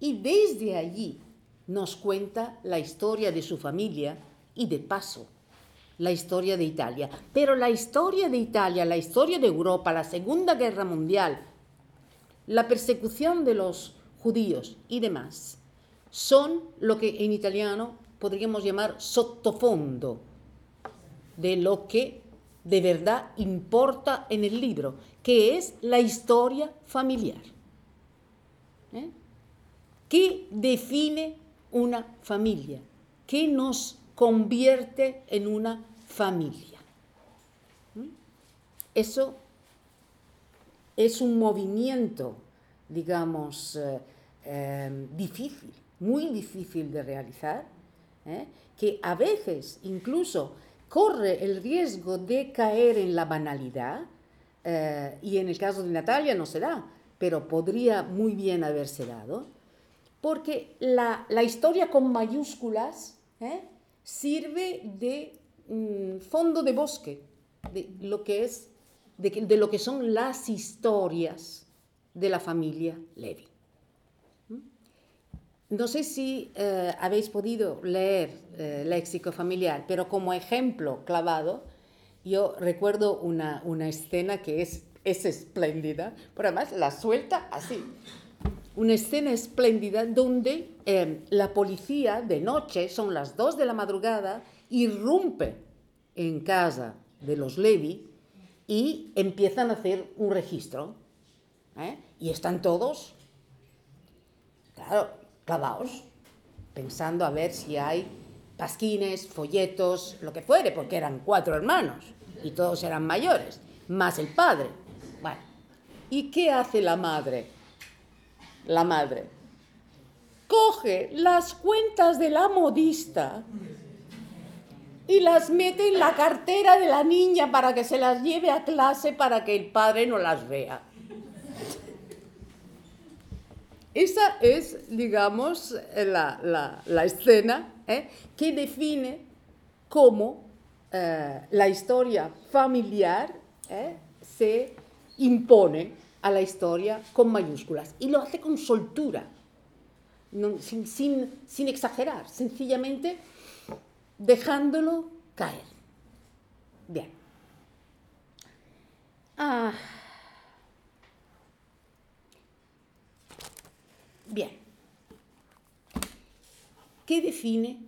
y desde allí nos cuenta la historia de su familia y de paso la historia de Italia. Pero la historia de Italia, la historia de Europa, la Segunda Guerra Mundial, la persecución de los judíos y demás, son lo que en italiano podríamos llamar sottofondo de lo que de verdad importa en el libro, que es la historia familiar. ¿Eh? ¿Qué define una familia? ¿Qué nos convierte en una familia? ¿Mm? Eso es un movimiento, digamos, eh, eh, difícil, muy difícil de realizar, que a veces incluso corre el riesgo de caer en la banalidad, y en el caso de Natalia no se da, pero podría muy bien haberse dado, porque la, historia con mayúsculas sirve de mm, fondo de bosque, de lo que es de, lo que son las historias de la familia Levi. No sé si eh, habéis podido leer eh, Léxico Familiar, pero como ejemplo clavado, yo recuerdo una, escena que es, es espléndida, pero además la suelta así. Una escena espléndida donde eh, la policía de noche, son las dos de la madrugada, irrumpe en casa de los Levi y empiezan a hacer un registro. ¿eh? Y están todos, claro, clavados, pensando a ver si hay pasquines, folletos, lo que fuere, porque eran cuatro hermanos y todos eran mayores, más el padre. Bueno, ¿y qué hace la madre? La madre coge las cuentas de la modista y las mete en la cartera de la niña para que se las lleve a clase para que el padre no las vea. Esa es, digamos, la, escena ¿eh? que define cómo eh, la historia familiar eh, se impone a la historia con mayúsculas y lo hace con soltura, sin, sin, exagerar, sencillamente dejándolo caer. Bien. Ah. Bien. ¿Qué define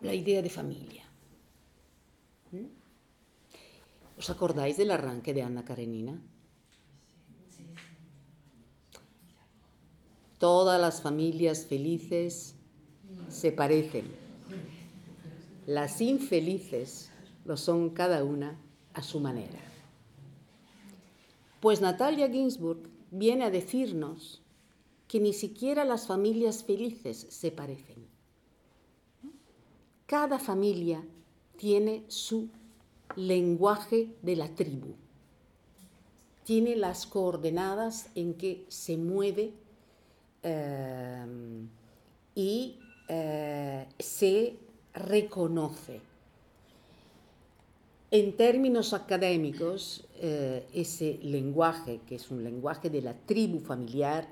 la idea de familia? ¿Mm? ¿Os acordáis del arranque de Ana Karenina? Todas las familias felices se parecen. Las infelices lo son cada una a su manera. Pues Natalia Ginsburg viene a decirnos que ni siquiera las familias felices se parecen. Cada familia tiene su lenguaje de la tribu, tiene las coordenadas en que se mueve Em, y eh, se reconoce. En términos académicos, eh, ese lenguaje, que es un lenguaje de la tribu familiar,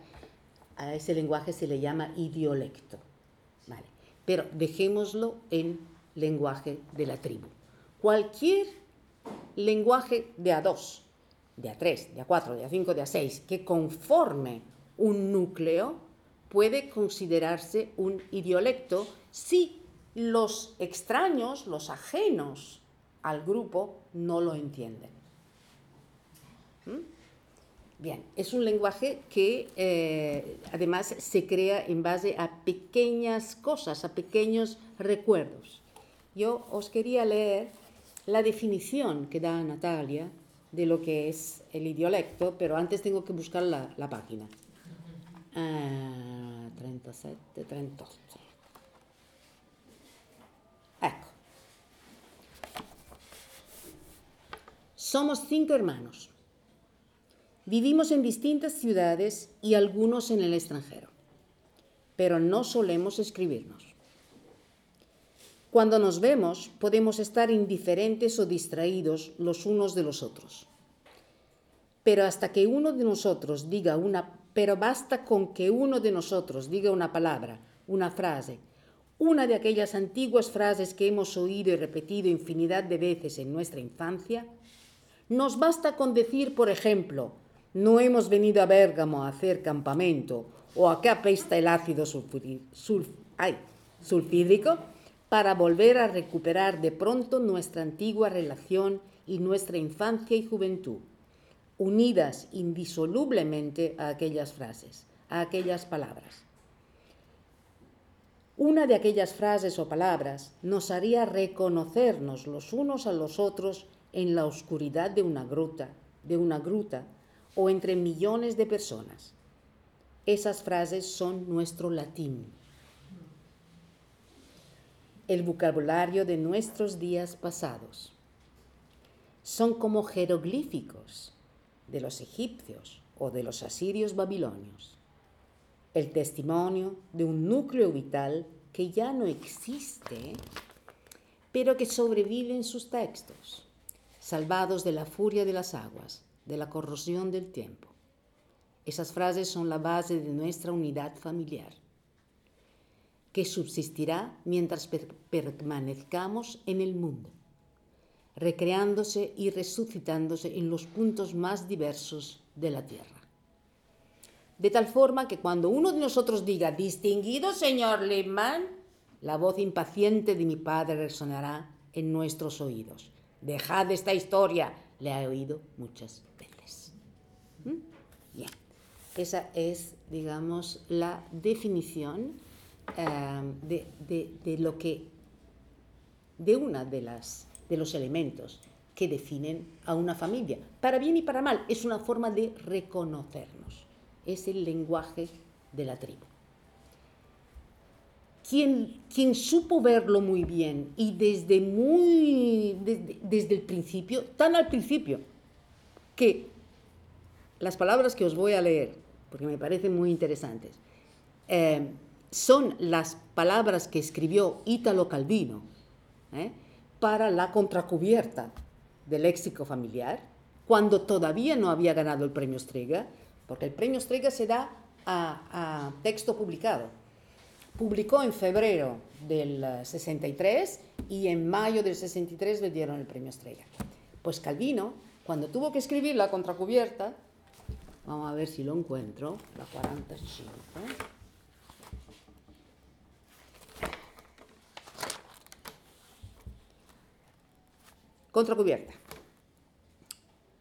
a ese lenguaje se le llama idiolecto. Pero dejémoslo en lenguaje de la tribu. Cualquier lenguaje de A2, de A3, de A4, de A5, de A6, que conforme un núcleo, puede considerarse un idiolecto si los extraños, los ajenos al grupo, no lo entienden. ¿Mm? Bien, es un lenguaje que eh, además se crea en base a pequeñas cosas, a pequeños recuerdos. Yo os quería leer la definición que da Natalia de lo que es el idiolecto, pero antes tengo que buscar la, la página. 37, 38. Ecco. Somos cinco hermanos. Vivimos en distintas ciudades y algunos en el extranjero, pero no solemos escribirnos. Cuando nos vemos podemos estar indiferentes o distraídos los unos de los otros. Pero hasta que uno de nosotros diga una pero basta con que uno de nosotros diga una palabra, una frase, una de aquellas antiguas frases que hemos oído y repetido infinidad de veces en nuestra infancia. Nos basta con decir, por ejemplo, no hemos venido a Bérgamo a hacer campamento o acá apesta el ácido sulfídrico para volver a recuperar de pronto nuestra antigua relación y nuestra infancia y juventud unidas indisolublemente a aquellas frases, a aquellas palabras. Una de aquellas frases o palabras nos haría reconocernos los unos a los otros en la oscuridad de una gruta, de una gruta o entre millones de personas. Esas frases son nuestro latín, el vocabulario de nuestros días pasados. Son como jeroglíficos de los egipcios o de los asirios babilonios, el testimonio de un núcleo vital que ya no existe, pero que sobrevive en sus textos, salvados de la furia de las aguas, de la corrosión del tiempo. Esas frases son la base de nuestra unidad familiar, que subsistirá mientras permanezcamos en el mundo recreándose y resucitándose en los puntos más diversos de la tierra. De tal forma que cuando uno de nosotros diga, distinguido señor Lehmann, la voz impaciente de mi padre resonará en nuestros oídos. Dejad esta historia, le he oído muchas veces. ¿Mm? Bien, esa es, digamos, la definición eh, de, de lo que, de una de las de los elementos que definen a una familia. Para bien y para mal, es una forma de reconocernos. Es el lenguaje de la tribu. Quien, quien supo verlo muy bien y desde muy desde, el principio, tan al principio, que las palabras que os voy a leer, porque me parecen muy interesantes, eh, son las palabras que escribió Ítalo Calvino ¿eh? para la contracubierta del léxico familiar, cuando todavía no había ganado el premio Strega, porque el premio Strega se da a, a texto publicado. Publicó en febrero del 63 y en mayo del 63 le dieron el premio Strega. Pues Calvino, cuando tuvo que escribir la contracubierta, vamos a ver si lo encuentro, la 45. Contracubierta.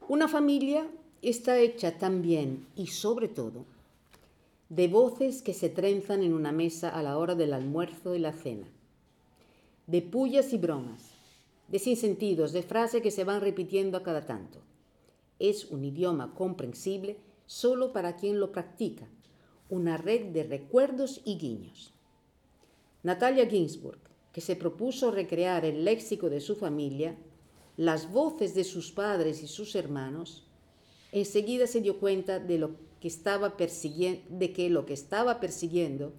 Una familia está hecha también y sobre todo de voces que se trenzan en una mesa a la hora del almuerzo y la cena, de pullas y bromas, de sinsentidos, de frases que se van repitiendo a cada tanto. Es un idioma comprensible solo para quien lo practica, una red de recuerdos y guiños. Natalia Ginsburg, que se propuso recrear el léxico de su familia, las voces de sus padres y sus hermanos, enseguida se dio cuenta de, lo que estaba persiguiendo, de que lo que estaba persiguiendo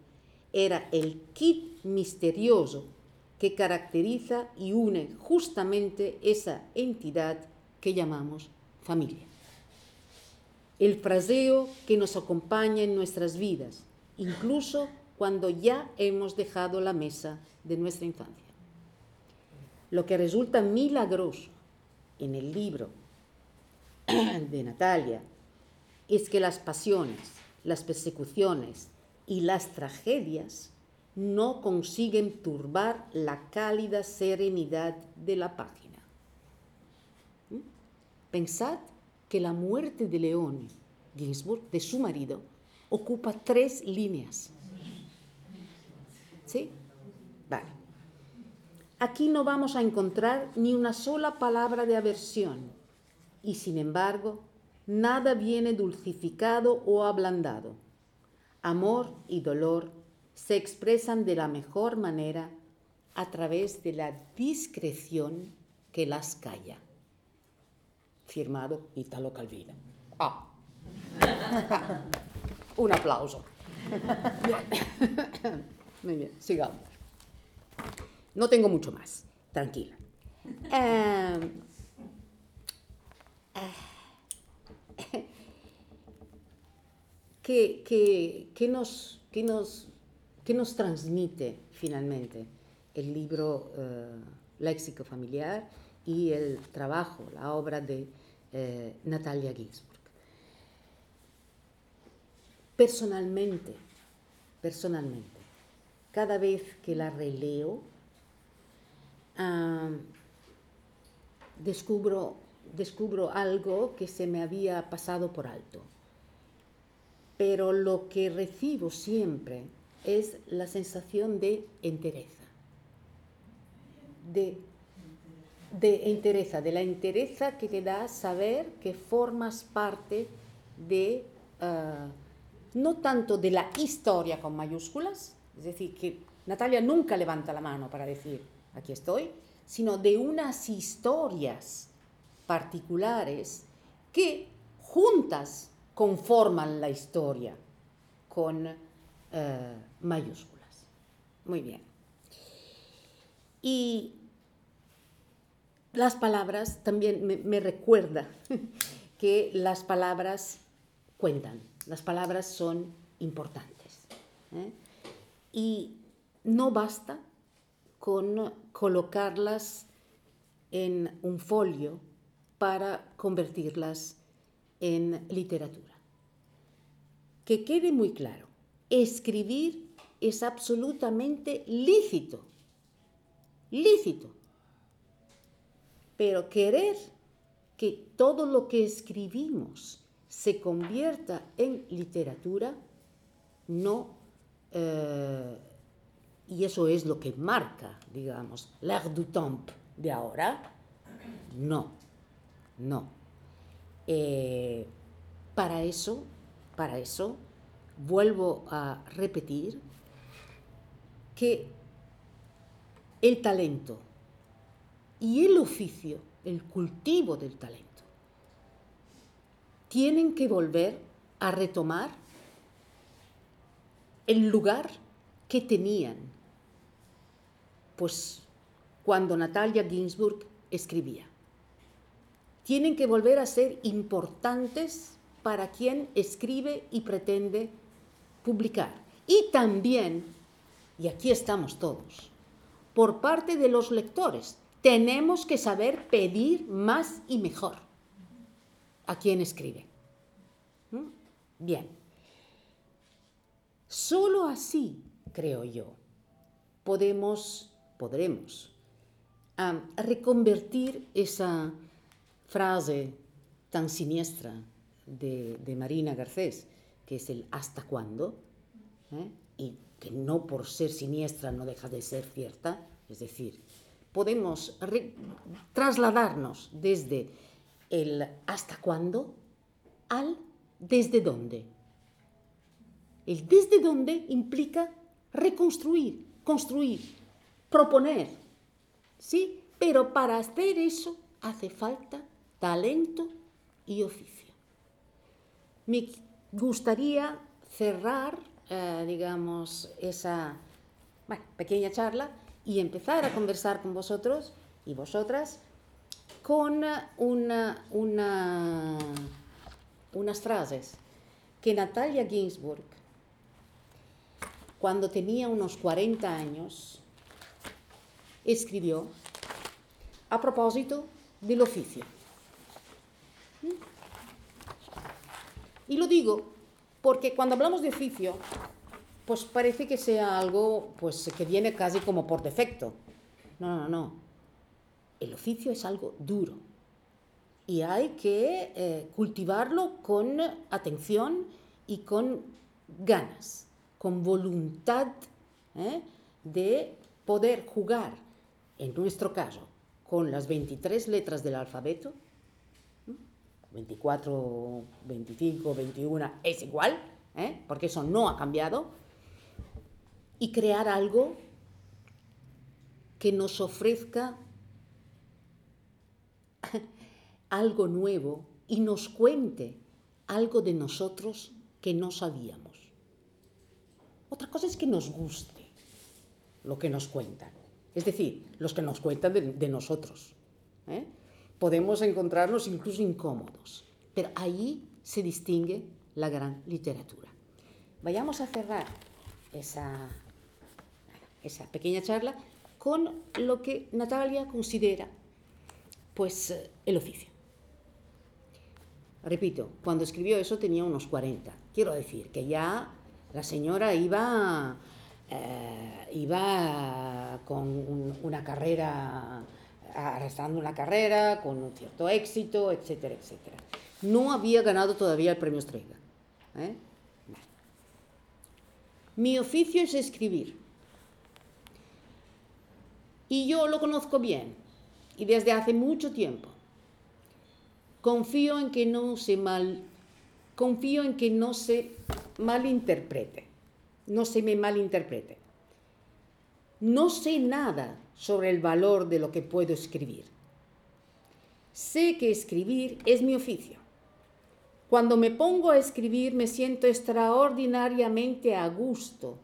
era el kit misterioso que caracteriza y une justamente esa entidad que llamamos familia. El fraseo que nos acompaña en nuestras vidas, incluso cuando ya hemos dejado la mesa de nuestra infancia. Lo que resulta milagroso en el libro de Natalia es que las pasiones, las persecuciones y las tragedias no consiguen turbar la cálida serenidad de la página. ¿Mm? Pensad que la muerte de León Ginsburg, de su marido, ocupa tres líneas. ¿Sí? Vale. Aquí no vamos a encontrar ni una sola palabra de aversión y sin embargo nada viene dulcificado o ablandado. Amor y dolor se expresan de la mejor manera a través de la discreción que las calla. Firmado Italo Calvino. Ah. Un aplauso. Muy bien, sigamos. No tengo mucho más, tranquila. Eh, eh, ¿qué, qué, qué, nos, qué, nos, ¿Qué nos transmite finalmente el libro eh, Léxico Familiar y el trabajo, la obra de eh, Natalia Ginsburg? Personalmente, personalmente, cada vez que la releo, descubro, descubro algo que se me había pasado por alto. Pero lo que recibo siempre es la sensación de entereza. De, de de la entereza que te da saber que formas parte de, uh, no tanto de la historia con mayúsculas, es decir, que Natalia nunca levanta la mano para decir, aquí estoy, sino de unas historias particulares que juntas conforman la historia con eh, mayúsculas. Muy bien. Y las palabras también me, recuerda que las palabras cuentan, las palabras son importantes. ¿eh? Y no basta con colocarlas en un folio para convertirlas en literatura. Que quede muy claro, escribir es absolutamente lícito, lícito, pero querer que todo lo que escribimos se convierta en literatura, no eh, y eso es lo que marca, digamos, l'air du temps de ahora. No, no. Eh, para eso, para eso, vuelvo a repetir que el talento y el oficio, el cultivo del talento, tienen que volver a retomar el lugar que tenían pues cuando Natalia Ginsburg escribía. Tienen que volver a ser importantes para quien escribe y pretende publicar. Y también, y aquí estamos todos, por parte de los lectores, tenemos que saber pedir más y mejor a quien escribe. ¿Mm? Bien. Solo así, creo yo, podemos, podremos reconvertir esa frase tan siniestra de, Marina Garcés, que es el hasta cuándo, ¿eh? y que no por ser siniestra no deja de ser cierta, es decir, podemos trasladarnos desde el hasta cuándo al desde dónde. El desde dónde implica reconstruir, construir, proponer. ¿Sí? Pero para hacer eso hace falta talento y oficio. Me gustaría cerrar, eh, digamos, esa pequeña charla y empezar a conversar con vosotros y vosotras con una, una, unas frases que Natalia Ginsburg, cuando tenía unos 40 años, escribió a propósito del oficio. Y lo digo porque cuando hablamos de oficio, pues parece que sea algo pues, que viene casi como por defecto. No, no, no. El oficio es algo duro y hay que eh, cultivarlo con atención y con ganas, con voluntad ¿eh? de poder jugar, en nuestro caso, con las 23 letras del alfabeto, 24, 25, 21, es igual, ¿eh? porque eso no ha cambiado, y crear algo que nos ofrezca algo nuevo y nos cuente algo de nosotros que no sabíamos. Otra cosa es que nos guste lo que nos cuentan, es decir, los que nos cuentan de, nosotros. ¿eh? Podemos encontrarnos incluso incómodos, pero ahí se distingue la gran literatura. Vayamos a cerrar esa esa pequeña charla con lo que Natalia considera pues eh, el oficio. Repito, cuando escribió eso tenía unos 40. Quiero decir que ya la señora iba, eh, iba con una carrera, arrastrando una carrera, con un cierto éxito, etcétera, etcétera. No había ganado todavía el premio Estrella. ¿eh? Mi oficio es escribir. Y yo lo conozco bien y desde hace mucho tiempo. Confío en que no se mal confío en que no se malinterprete. No se me malinterprete. No sé nada sobre el valor de lo que puedo escribir. Sé que escribir es mi oficio. Cuando me pongo a escribir me siento extraordinariamente a gusto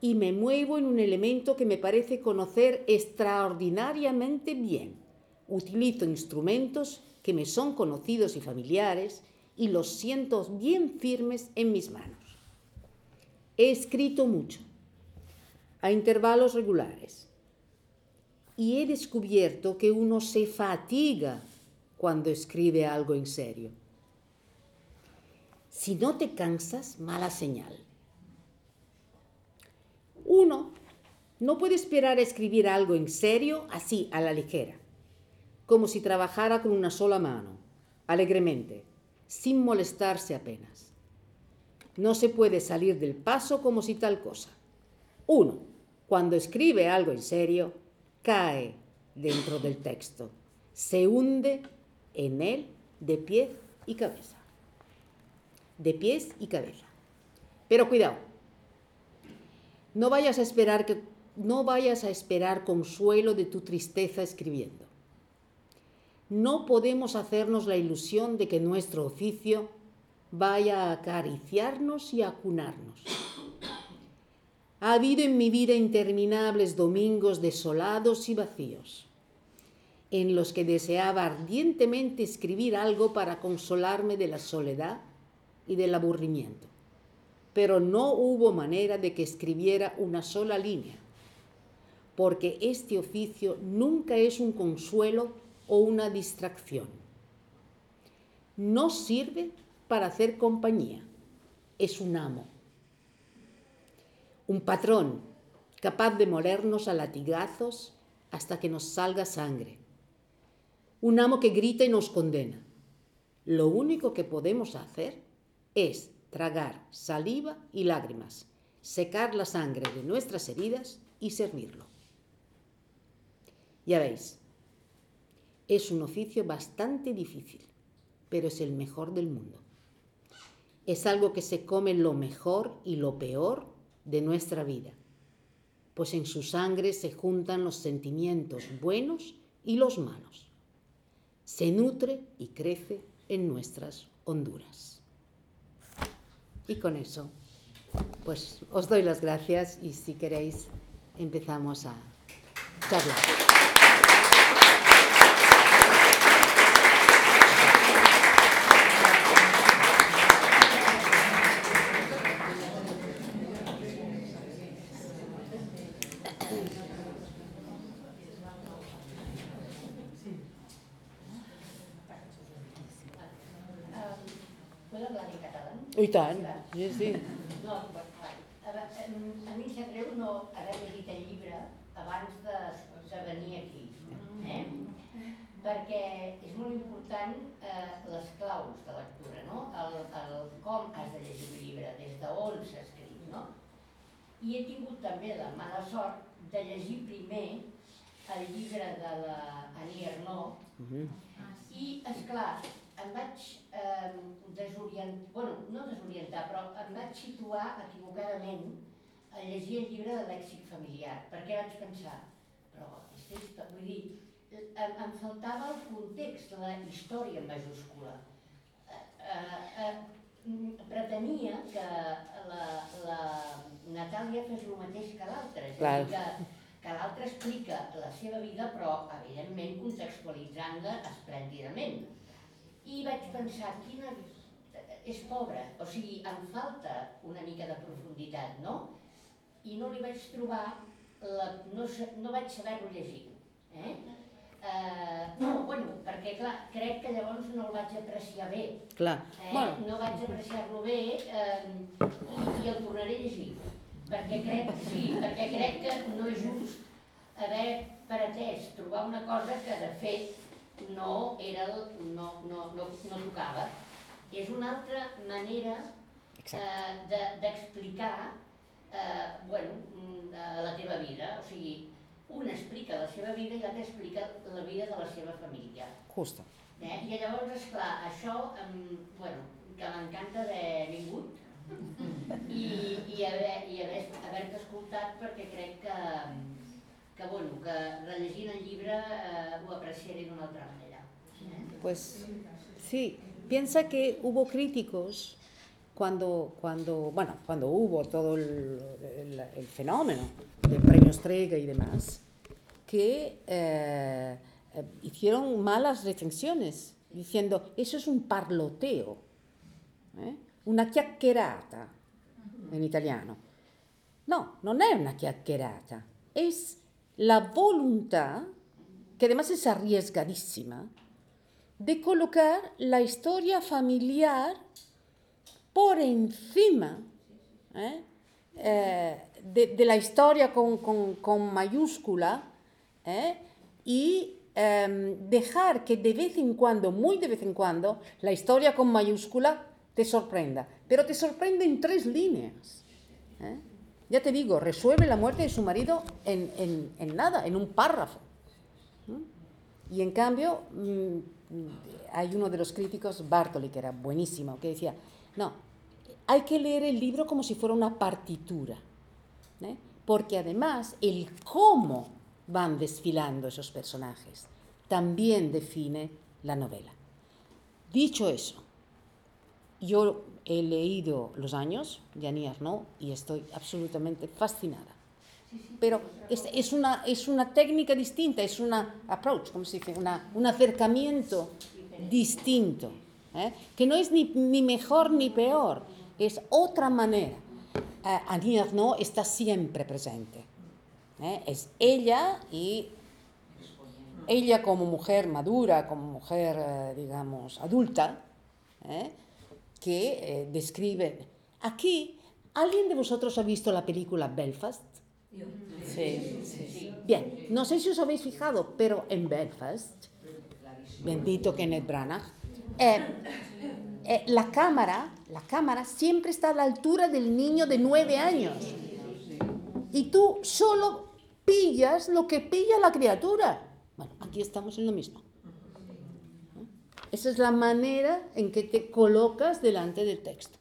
y me muevo en un elemento que me parece conocer extraordinariamente bien. Utilizo instrumentos que me son conocidos y familiares y los siento bien firmes en mis manos. He escrito mucho, a intervalos regulares, y he descubierto que uno se fatiga cuando escribe algo en serio. Si no te cansas, mala señal. Uno no puede esperar a escribir algo en serio así, a la ligera, como si trabajara con una sola mano, alegremente, sin molestarse apenas. No se puede salir del paso como si tal cosa. Uno, cuando escribe algo en serio, cae dentro del texto, se hunde en él de pies y cabeza. De pies y cabeza. Pero cuidado, no vayas a esperar que no vayas a esperar consuelo de tu tristeza escribiendo. No podemos hacernos la ilusión de que nuestro oficio vaya a acariciarnos y a cunarnos. Ha habido en mi vida interminables domingos desolados y vacíos, en los que deseaba ardientemente escribir algo para consolarme de la soledad y del aburrimiento. Pero no hubo manera de que escribiera una sola línea, porque este oficio nunca es un consuelo o una distracción. No sirve para hacer compañía, es un amo, un patrón capaz de molernos a latigazos hasta que nos salga sangre, un amo que grita y nos condena. Lo único que podemos hacer es tragar saliva y lágrimas, secar la sangre de nuestras heridas y servirlo. Ya veis, es un oficio bastante difícil, pero es el mejor del mundo. Es algo que se come lo mejor y lo peor de nuestra vida, pues en su sangre se juntan los sentimientos buenos y los malos. Se nutre y crece en nuestras honduras. Y con eso, pues os doy las gracias y si queréis empezamos a charlar. Tant, sí, sí. No. A, mi em sap greu no haver llegit el llibre abans de, de venir aquí. Eh? Perquè és molt important eh, les claus de lectura, no? El, el com has de llegir un llibre, des d'on s'ha escrit, no? I he tingut també la mala sort de llegir primer el llibre de la Ernaux, i, esclar, em vaig eh, desorientar, bueno, no desorientar, però em vaig situar equivocadament a llegir el llibre de lèxic familiar, perquè vaig pensar, però és histò- vull dir, em, em faltava el context, la història en majúscula. Eh, eh, eh, pretenia que la, la Natàlia fes el mateix que l'altra, és a Clar. dir, que, que l'altre explica la seva vida, però evidentment contextualitzant-la esplèndidament. I vaig pensar, quina... és pobra, o sigui, em falta una mica de profunditat, no? I no li vaig trobar, la... no, sa- no vaig saber-ho llegir. Eh? Eh, no, bueno, perquè clar, crec que llavors no el vaig apreciar bé. Clar. Eh? Bueno, No vaig apreciar-lo bé eh, i el tornaré a llegir. Perquè crec, sí, perquè crec que no és just haver pretès trobar una cosa que de fet no era el, no, no, no, no tocava. És una altra manera eh, de- d'explicar eh, bueno, mm, eh, la teva vida. O sigui, un explica la seva vida i l'altre explica la vida de la seva família. Justo. Eh? I llavors, esclar, això, em, bueno, que m'encanta haver vingut i, i haver, i haver, escoltat perquè crec que, que, bueno, que rellegint el llibre eh, ho apreciaré d'una altra manera. Pues sí, piensa que hubo críticos cuando, cuando, bueno, cuando hubo todo el, el- el fenómeno de premios Trega y demás, que eh, hicieron malas recensiones, diciendo, eso es un parloteo, ¿eh? Una chiacchierata en italiano. No, non è una chiacchierata, es la voluntad, que además es arriesgadísima, de colocar la historia familiar por encima ¿eh? Eh, de, de la historia con, con- con mayúscula ¿eh? y dejar que de vez en cuando, muy de vez en cuando, la historia con mayúscula te sorprenda, pero te sorprende en tres líneas. ¿eh? Ya te digo, resuelve la muerte de su marido en, en- en nada, en un párrafo. ¿Mm? Y en cambio, mm, hay uno de los críticos, Bartoli, que era buenísimo, que decía, no, hay que leer el libro como si fuera una partitura, ¿eh? porque además el cómo van desfilando esos personajes también define la novela. Dicho eso, yo he leído Los años de Annie Arnaud y estoy absolutamente fascinada. Pero es, es, una, es una técnica distinta, es una approach, como se dice, una, un acercamiento distinto, ¿eh? que no es ni, ni, mejor ni peor, es otra manera. Uh, Annie Arnaud está siempre presente. ¿eh? Es ella y ella como mujer madura, como mujer, eh, digamos, adulta, ¿eh? Que eh, describe... Aquí, ¿alguien de vosotros ha visto la película Belfast? Sí. Bien, no sé si os habéis fijado, pero en Belfast, bendito Kenneth Branagh, eh, eh, la cámara, la cámara siempre está a la altura del niño de nueve años. Y tú solo pillas lo que pilla la criatura. Bueno, aquí estamos en lo mismo. Esa es la manera en que te colocas delante del texto.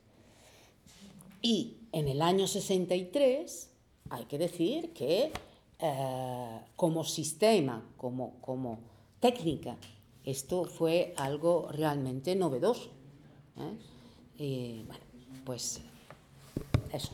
Y en el año 63 hay que decir que eh, como sistema, como, como técnica, esto fue algo realmente novedoso. ¿eh? Y bueno, pues eso.